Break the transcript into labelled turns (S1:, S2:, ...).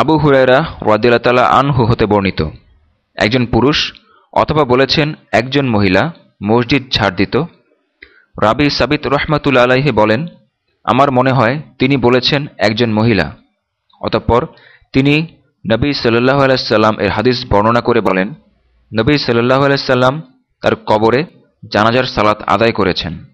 S1: আবু হুরায়রা ওয়াদিল্লা আনহু হতে বর্ণিত। একজন পুরুষ অথবা বলেছেন একজন মহিলা মসজিদ ছাড় দিত। রাবি সাবিত রহমাতুল্লা আলাইহে বলেন, আমার মনে হয় তিনি বলেছেন একজন মহিলা। অতঃপর তিনি নবী সাল্লাহ আলাইসাল্লাম এর হাদিস বর্ণনা করে বলেন, নবী সাল্লাহ আলাইসাল্লাম তার কবরে জানাজার সালাত আদায় করেছেন।